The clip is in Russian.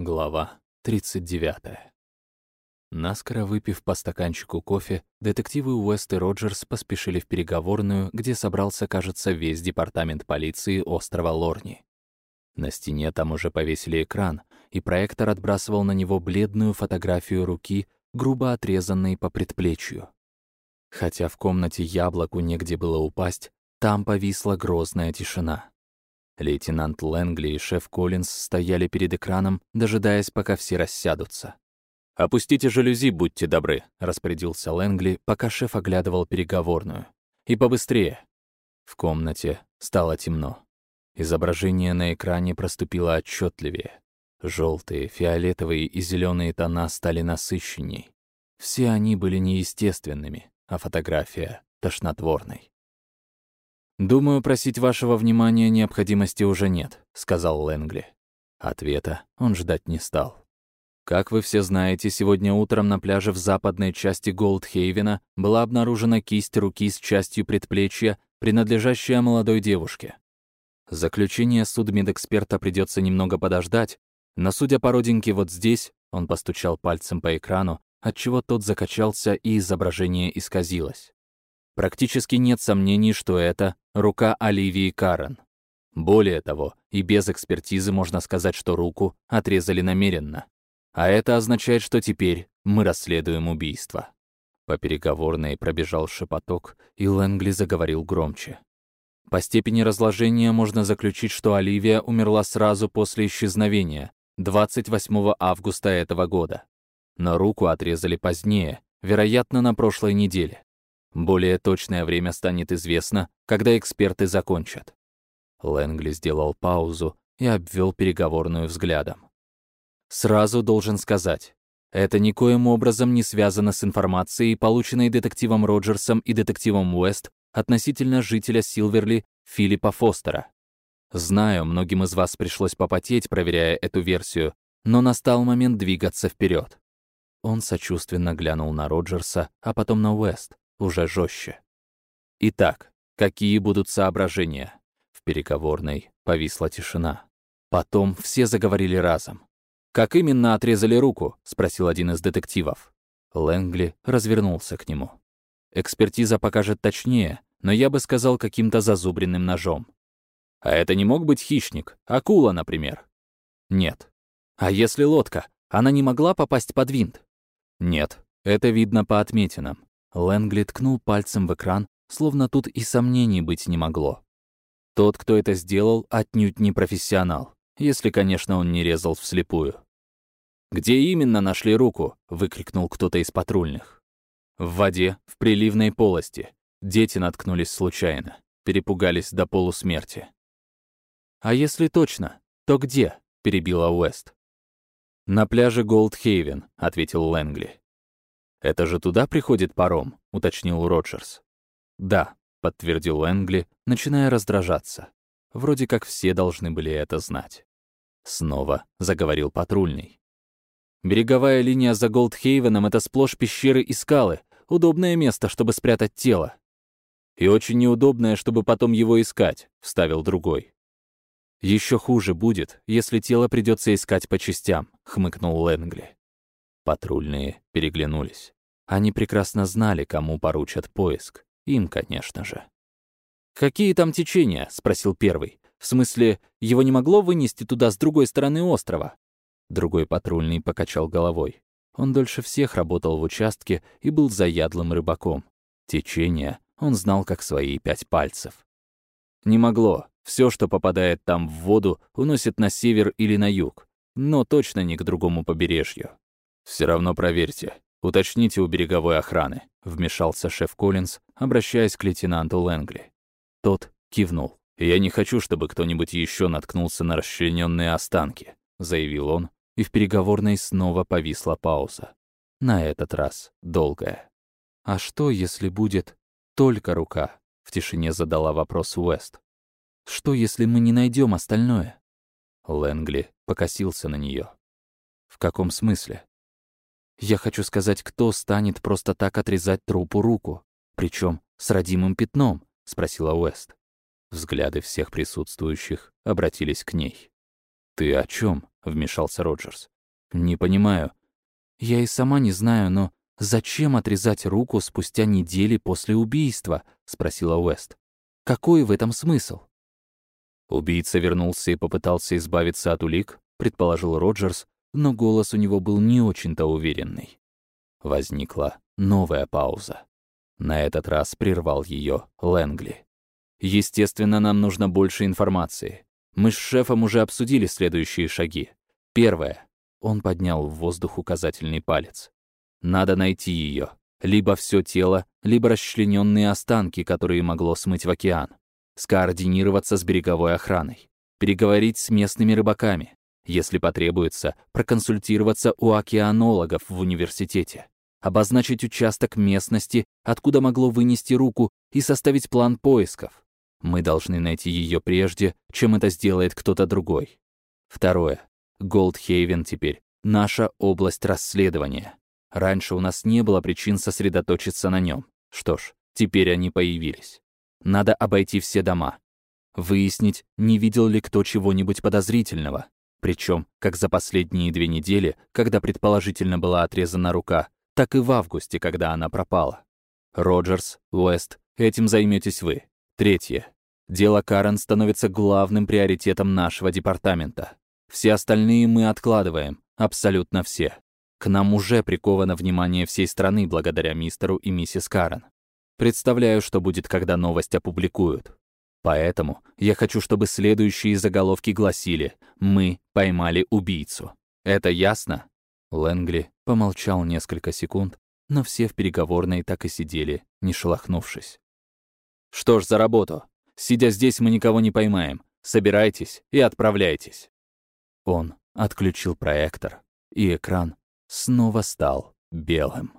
Глава 39. Наскоро выпив по стаканчику кофе, детективы Уэст и Роджерс поспешили в переговорную, где собрался, кажется, весь департамент полиции острова Лорни. На стене там уже повесили экран, и проектор отбрасывал на него бледную фотографию руки, грубо отрезанной по предплечью. Хотя в комнате яблоку негде было упасть, там повисла грозная тишина. Лейтенант Лэнгли и шеф Коллинз стояли перед экраном, дожидаясь, пока все рассядутся. «Опустите жалюзи, будьте добры», — распорядился Лэнгли, пока шеф оглядывал переговорную. «И побыстрее». В комнате стало темно. Изображение на экране проступило отчетливее. Желтые, фиолетовые и зеленые тона стали насыщенней. Все они были неестественными, а фотография — тошнотворной. «Думаю, просить вашего внимания необходимости уже нет», — сказал Лэнгли. Ответа он ждать не стал. Как вы все знаете, сегодня утром на пляже в западной части Голдхейвена была обнаружена кисть руки с частью предплечья, принадлежащая молодой девушке. Заключение судмедэксперта придется немного подождать, но, судя по родинке вот здесь, он постучал пальцем по экрану, отчего тот закачался и изображение исказилось. Практически нет сомнений, что это рука Оливии Карен. Более того, и без экспертизы можно сказать, что руку отрезали намеренно. А это означает, что теперь мы расследуем убийство. По переговорной пробежал шепоток, и Лэнгли заговорил громче. По степени разложения можно заключить, что Оливия умерла сразу после исчезновения, 28 августа этого года. Но руку отрезали позднее, вероятно, на прошлой неделе. Более точное время станет известно, когда эксперты закончат. Лэнгли сделал паузу и обвел переговорную взглядом. Сразу должен сказать, это никоим образом не связано с информацией, полученной детективом Роджерсом и детективом Уэст относительно жителя Силверли Филиппа Фостера. Знаю, многим из вас пришлось попотеть, проверяя эту версию, но настал момент двигаться вперед. Он сочувственно глянул на Роджерса, а потом на Уэст уже жестче. Итак, какие будут соображения? В переговорной повисла тишина. Потом все заговорили разом. «Как именно отрезали руку?» — спросил один из детективов. Лэнгли развернулся к нему. «Экспертиза покажет точнее, но я бы сказал каким-то зазубренным ножом. А это не мог быть хищник, акула, например?» «Нет». «А если лодка? Она не могла попасть под винт?» «Нет, это видно по отметинам. Лэнгли ткнул пальцем в экран, словно тут и сомнений быть не могло. Тот, кто это сделал, отнюдь не профессионал, если, конечно, он не резал вслепую. «Где именно нашли руку?» — выкрикнул кто-то из патрульных. «В воде, в приливной полости. Дети наткнулись случайно, перепугались до полусмерти». «А если точно, то где?» — перебила Уэст. «На пляже Голдхейвен», — ответил Лэнгли. «Это же туда приходит паром?» — уточнил Роджерс. «Да», — подтвердил Энгли, начиная раздражаться. Вроде как все должны были это знать. Снова заговорил патрульный. «Береговая линия за Голдхейвеном — это сплошь пещеры и скалы. Удобное место, чтобы спрятать тело. И очень неудобное, чтобы потом его искать», — вставил другой. Еще хуже будет, если тело придется искать по частям», — хмыкнул Лэнгли. Патрульные переглянулись. Они прекрасно знали, кому поручат поиск. Им, конечно же. «Какие там течения?» — спросил первый. «В смысле, его не могло вынести туда с другой стороны острова?» Другой патрульный покачал головой. Он дольше всех работал в участке и был заядлым рыбаком. Течение он знал как свои пять пальцев. Не могло. Все, что попадает там в воду, уносит на север или на юг, но точно не к другому побережью. Все равно проверьте. Уточните у береговой охраны», — вмешался шеф Коллинз, обращаясь к лейтенанту Лэнгли. Тот кивнул. «Я не хочу, чтобы кто-нибудь еще наткнулся на расчлененные останки», — заявил он, и в переговорной снова повисла пауза. На этот раз долгая. «А что, если будет только рука?» — в тишине задала вопрос Уэст. «Что, если мы не найдем остальное?» Лэнгли покосился на нее. «В каком смысле?» Я хочу сказать, кто станет просто так отрезать трупу руку? Причем с родимым пятном?» — спросила Уэст. Взгляды всех присутствующих обратились к ней. «Ты о чем? вмешался Роджерс. «Не понимаю. Я и сама не знаю, но зачем отрезать руку спустя недели после убийства?» — спросила Уэст. «Какой в этом смысл?» Убийца вернулся и попытался избавиться от улик, предположил Роджерс, но голос у него был не очень-то уверенный. Возникла новая пауза. На этот раз прервал ее Лэнгли. «Естественно, нам нужно больше информации. Мы с шефом уже обсудили следующие шаги. Первое. Он поднял в воздух указательный палец. Надо найти ее. Либо все тело, либо расчлененные останки, которые могло смыть в океан. Скоординироваться с береговой охраной. Переговорить с местными рыбаками. Если потребуется, проконсультироваться у океанологов в университете. Обозначить участок местности, откуда могло вынести руку, и составить план поисков. Мы должны найти ее прежде, чем это сделает кто-то другой. Второе. Голдхейвен теперь наша область расследования. Раньше у нас не было причин сосредоточиться на нем. Что ж, теперь они появились. Надо обойти все дома. Выяснить, не видел ли кто чего-нибудь подозрительного. Причем, как за последние две недели, когда предположительно была отрезана рука, так и в августе, когда она пропала. Роджерс, Уэст, этим займетесь вы. Третье. Дело Карен становится главным приоритетом нашего департамента. Все остальные мы откладываем, абсолютно все. К нам уже приковано внимание всей страны благодаря мистеру и миссис Карен. Представляю, что будет, когда новость опубликуют. Поэтому я хочу, чтобы следующие заголовки гласили «Мы поймали убийцу». Это ясно?» Лэнгли помолчал несколько секунд, но все в переговорной так и сидели, не шелохнувшись. Что ж, за работу. Сидя здесь, мы никого не поймаем. Собирайтесь и отправляйтесь. Он отключил проектор, и экран снова стал белым.